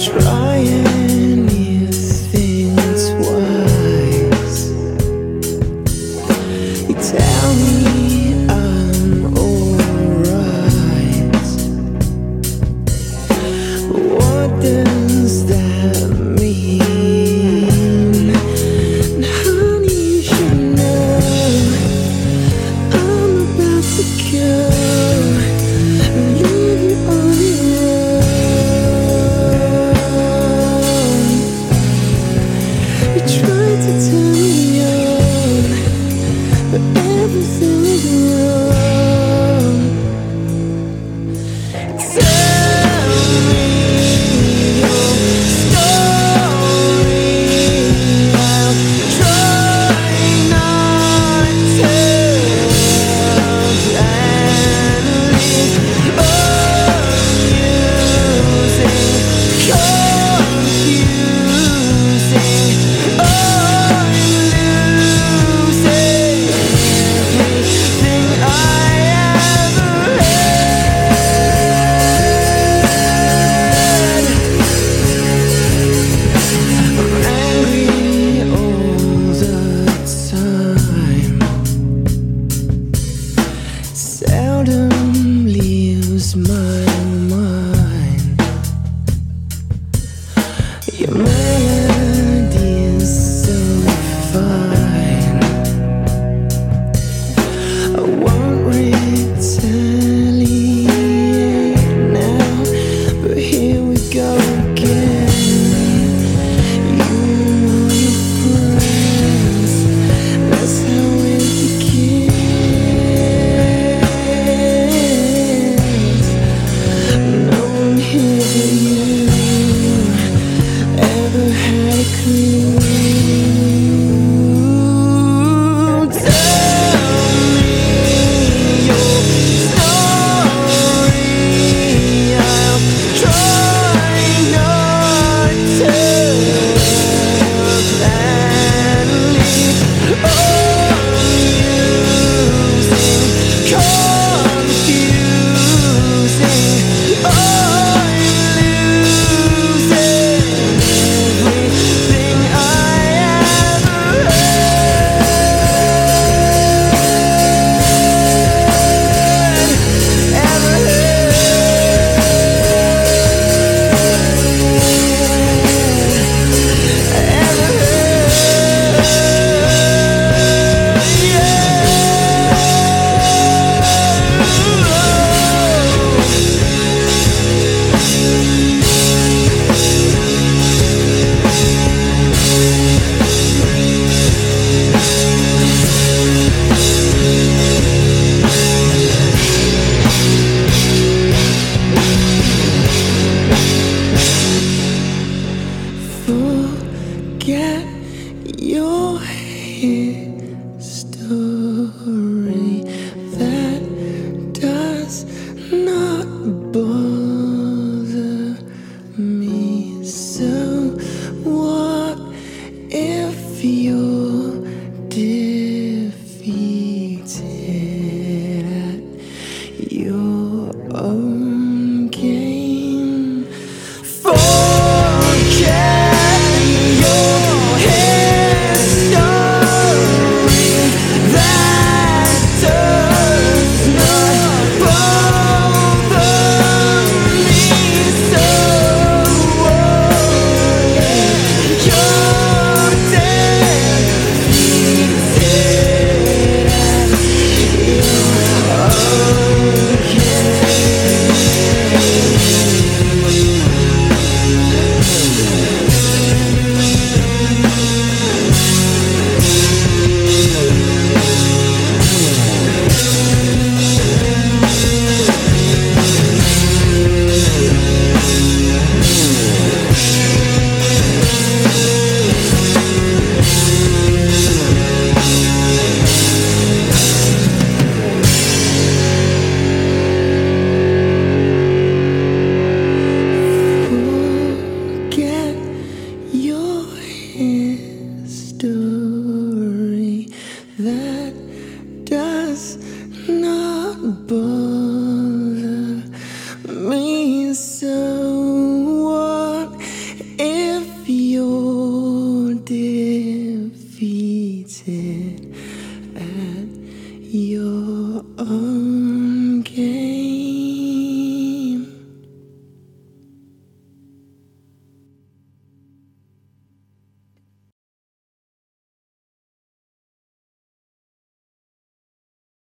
Trying. good to turn me on, but everything is wrong.